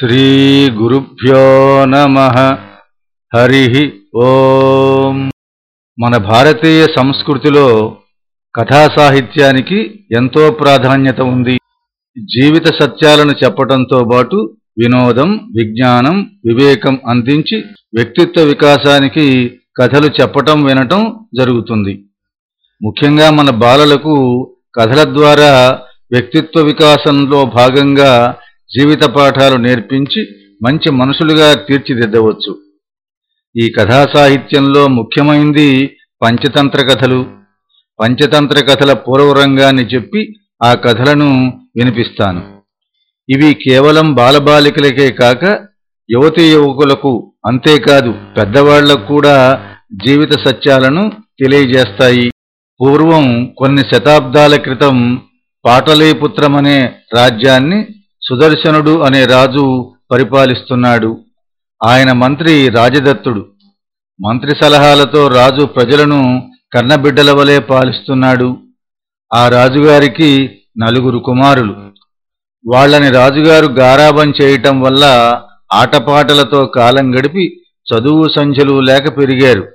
శ్రీగురుభ్యో నమ. హరి ఓం. మన భారతీయ సంస్కృతిలో కథా సాహిత్యానికి ఎంతో ప్రాధాన్యత ఉంది. జీవిత సత్యాలను చెప్పటంతో పాటు వినోదం విజ్ఞానం వివేకం అందించి వ్యక్తిత్వ వికాసానికి కథలు చెప్పటం వినటం జరుగుతుంది. ముఖ్యంగా మన బాలలకు కథల ద్వారా వ్యక్తిత్వ వికాసంలో భాగంగా జీవిత పాఠాలు నేర్పించి మంచి మనుషులుగా తీర్చిదిద్దవచ్చు. ఈ కథా సాహిత్యంలో ముఖ్యమైంది పంచతంత్ర కథలు. పంచతంత్ర కథల పూర్వరంగాన్ని చెప్పి ఆ కథలను వినిపిస్తాను. ఇవి కేవలం బాలబాలికలకే కాక యువతీ యువకులకు అంతేకాదు పెద్దవాళ్ళకు కూడా జీవిత సత్యాలను తెలియజేస్తాయి. పూర్వం కొన్ని శతాబ్దాల క్రితం పాటలీపుత్రమనే రాజ్యాన్ని సుదర్శనుడు అనే రాజు పరిపాలిస్తున్నాడు. ఆయన మంత్రి రాజదత్తుడు. మంత్రి సలహాలతో రాజు ప్రజలను కన్నబిడ్డల వలె పాలిస్తున్నాడు. ఆ రాజుగారికి నలుగురు కుమారులు. వాళ్ళని రాజుగారు గారాబం చేయటం వల్ల ఆటపాటలతో కాలం గడిపి చదువు సంఖ్యలు లేక పెరిగారు.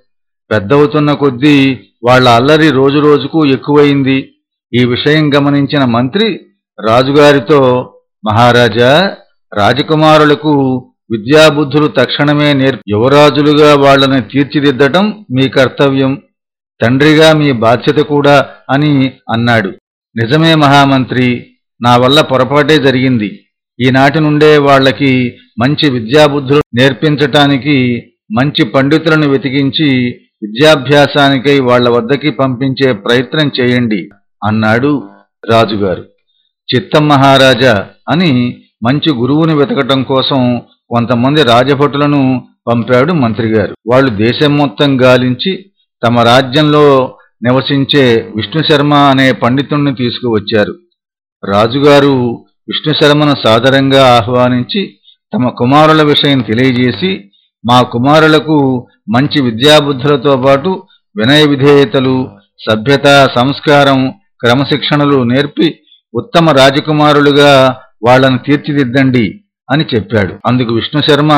పెద్దవుతున్న కొద్దీ వాళ్ళ అల్లరి రోజురోజుకు ఎక్కువైంది. ఈ విషయం గమనించిన మంత్రి రాజుగారితో మహారాజా రాజకుమారులకు విద్యాబుద్ధులు తక్షణమే నేర్ యువరాజులుగా వాళ్ళను తీర్చిదిద్దటం మీ కర్తవ్యం. తండ్రిగా మీ బాధ్యత కూడా అని అన్నాడు. నిజమే మహామంత్రి నా వల్ల పొరపాటే జరిగింది. ఈనాటి నుండే వాళ్ళకి మంచి విద్యాబుద్ధులు నేర్పించటానికి మంచి పండితులను వెతికించి విద్యాభ్యాసానికై వాళ్ళ వద్దకి పంపించే ప్రయత్నం చేయండి అన్నాడు రాజుగారు. చిత్తం మహారాజా అని మంచి గురువుని వెతకటం కోసం కొంతమంది రాజభటులను పంపాడు మంత్రిగారు. వాళ్ళు దేశం మొత్తం గాలించి తమ రాజ్యంలో నివసించే విష్ణు శర్మ అనే పండితుణ్ణి తీసుకువచ్చారు. రాజుగారు విష్ణు శర్మను సాదరంగా ఆహ్వానించి తమ కుమారుల విషయం తెలియజేసి మా కుమారులకు మంచి విద్యాబుద్ధులతో పాటు వినయ విధేయతలు సభ్యత సంస్కారం క్రమశిక్షణలు నేర్పి ఉత్తమ రాజకుమారులుగా వాళ్ళను తీర్చిదిద్దండి అని చెప్పాడు. అందుకు విష్ణు శర్మ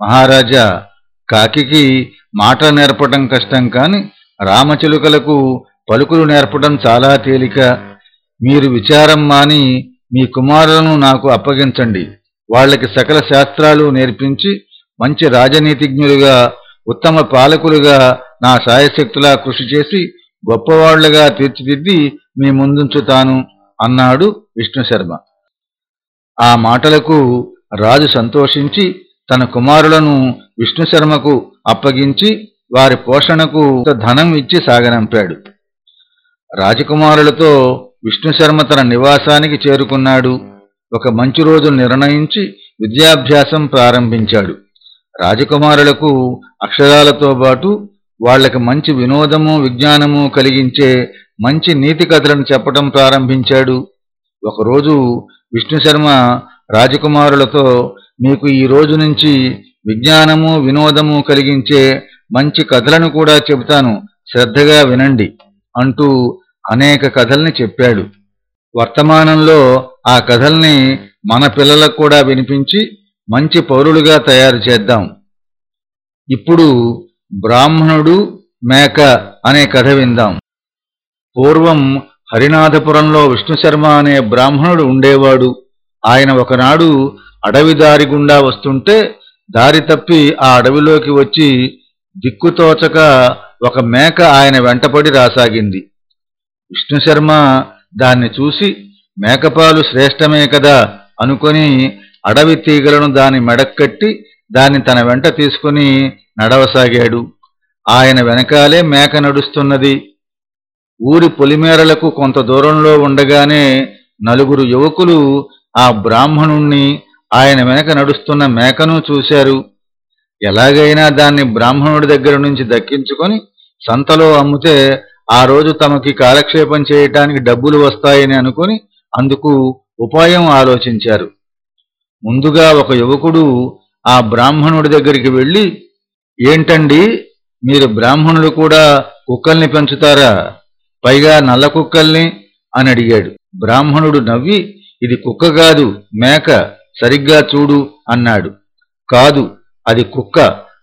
మహారాజా కాకికి మాట నేర్పటం కష్టం కాని రామచిలుకలకు పలుకులు నేర్పటం చాలా తేలిక. మీరు విచారం మాని మీ కుమారులను నాకు అప్పగించండి. వాళ్ళకి సకల శాస్త్రాలు నేర్పించి మంచి రాజనీతిజ్ఞులుగా ఉత్తమ పాలకులుగా నా సాయశక్తులా కృషి చేసి గొప్పవాళ్ళుగా తీర్చిదిద్ది మీ ముందుంచుతాను. అన్నాడు విష్ణుశర్మ ఆ మాటలకు రాజు సంతోషించి తన కుమారులను విష్ణుశర్మకు అప్పగించి వారి పోషణకు ధనం ఇచ్చి సాగనంపాడు. రాజకుమారులతో విష్ణుశర్మ తన నివాసానికి చేరుకున్నాడు. ఒక మంచి రోజు నిర్ణయించి విద్యాభ్యాసం ప్రారంభించాడు. రాజకుమారులకు అక్షరాలతో పాటు వాళ్ళకు మంచి వినోదము విజ్ఞానము కలిగించే మంచి నీతి కథలను చెప్పటం ప్రారంభించాడు. ఒకరోజు విష్ణుశర్మ రాజకుమారులతో మీకు ఈ రోజు నుంచి విజ్ఞానము వినోదము కలిగించే మంచి కథలను కూడా చెబుతాను. శ్రద్ధగా వినండి అంటూ అనేక కథల్ని చెప్పాడు. వర్తమానంలో ఆ కథల్ని మన పిల్లలకు కూడా వినిపించి మంచి పౌరులుగా తయారు చేద్దాం. ఇప్పుడు బ్రాహ్మణుడు మేక అనే కథ విందాం. పూర్వం హరినాథపురంలో విష్ణుశర్మ అనే బ్రాహ్మణుడు ఉండేవాడు. ఆయన ఒకనాడు అడవి దారి గుండా వస్తుంటే దారి తప్పి ఆ అడవిలోకి వచ్చి దిక్కుతోచక ఒక మేక ఆయన వెంటపడి రాసాగింది. విష్ణుశర్మ దాన్ని చూసి మేకపాలు శ్రేష్టమే కదా అనుకొని అడవి తీగలను దాని మెడక్కట్టి దాన్ని తన వెంట తీసుకుని నడవసాగాడు. ఆయన వెనకాలే మేక నడుస్తున్నది. ఊరి పొలిమేరలకు కొంత దూరంలో ఉండగానే నలుగురు యువకులు ఆ బ్రాహ్మణుణ్ణి ఆయన వెనక నడుస్తున్న మేకను చూశారు. ఎలాగైనా దాన్ని బ్రాహ్మణుడి దగ్గర నుంచి దక్కించుకొని సంతలో అమ్మితే ఆ రోజు తమకి కాలక్షేపం చేయటానికి డబ్బులు వస్తాయని అనుకుని అందుకు ఉపాయం ఆలోచించారు. ముందుగా ఒక యువకుడు ఆ బ్రాహ్మణుడి దగ్గరికి వెళ్ళి ఏంటండి? మీరు బ్రాహ్మణులు కూడా కుక్కల్ని పెంచుతారా? పైగా నల్ల కుక్కల్ని అని అడిగాడు. బ్రాహ్మణుడు నవ్వి ఇది కుక్క కాదు మేక సరిగ్గా చూడు అన్నాడు. కాదు అది కుక్క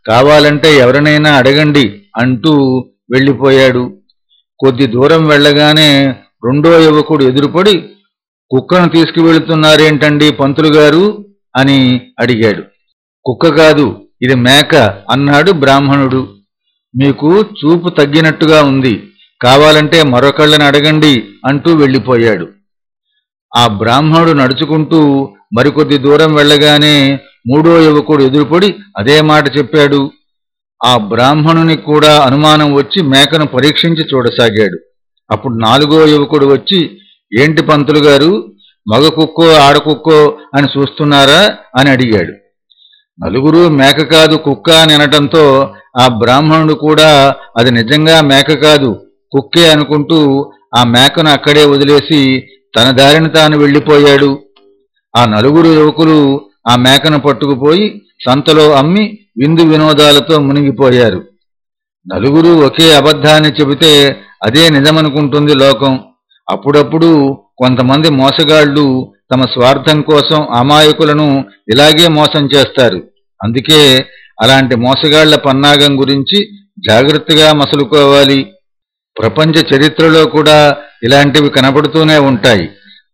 కావాలంటే ఎవరినైనా అడగండి అంటూ వెళ్ళిపోయాడు. కొద్ది దూరం వెళ్ళగానే రెండో యువకుడు ఎదురుపడి కుక్కను తీసుకువెళుతున్నారేంటండి పంతులు గారు అని అడిగాడు. కుక్క కాదు ఇది మేక అన్నాడు బ్రాహ్మణుడు. మీకు చూపు తగ్గినట్టుగా ఉంది. కావాలంటే మరొకళ్ళని అడగండి అంటూ వెళ్ళిపోయాడు. ఆ బ్రాహ్మణుడు నడుచుకుంటూ మరికొద్ది దూరం వెళ్ళగానే మూడో యువకుడు ఎదురుపడి అదే మాట చెప్పాడు. ఆ బ్రాహ్మణునికి కూడా అనుమానం వచ్చి మేకను పరీక్షించి చూడసాగాడు. అప్పుడు నాలుగో యువకుడు వచ్చి ఏంటి పంతులు గారు మగ కుక్కో ఆడకుక్కో అని చూస్తున్నారా? అని అడిగాడు. నలుగురు మేక కాదు కుక్క అని అనటంతో ఆ బ్రాహ్మణుడు కూడా అది నిజంగా మేక కాదు కుక్కే అనుకుంటూ ఆ మేకను అక్కడే వదిలేసి తన దారిని తాను వెళ్ళిపోయాడు. ఆ నలుగురు యువకులు ఆ మేకను పట్టుకుపోయి సంతలో అమ్మి విందు వినోదాలతో మునిగిపోయారు. నలుగురు ఒకే అబద్ధాన్ని చెబితే అదే నిజమనుకుంటుంది లోకం. అప్పుడప్పుడు కొంతమంది మోసగాళ్ళు తమ స్వార్థం కోసం అమాయకులను ఇలాగే మోసం చేస్తారు. అందుకే అలాంటి మోసగాళ్ళ పన్నాగం గురించి జాగ్రత్తగా మసలుకోవాలి. ప్రపంచ చరిత్రలో కూడా ఇలాంటివి కనపడుతూనే ఉంటాయి.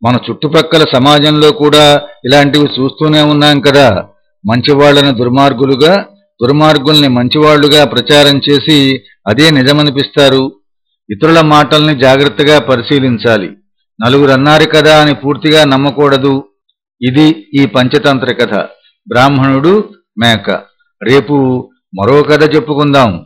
మన చుట్టుపక్కల సమాజంలో కూడా ఇలాంటివి చూస్తూనే ఉన్నాం కదా. మంచివాళ్ళను దుర్మార్గులుగా దుర్మార్గుల్ని మంచివాళ్ళుగా ప్రచారం చేసి అదే నిజమనిపిస్తారు. ఇతరుల మాటల్ని జాగ్రత్తగా పరిశీలించాలి. నలుగురు అన్నారు కదా అని పూర్తిగా నమ్మకూడదు. ఇది ఈ పంచతంత్ర కథ బ్రాహ్మణుడు మేక. రేపు మరో కథ చెప్పుకుందాం.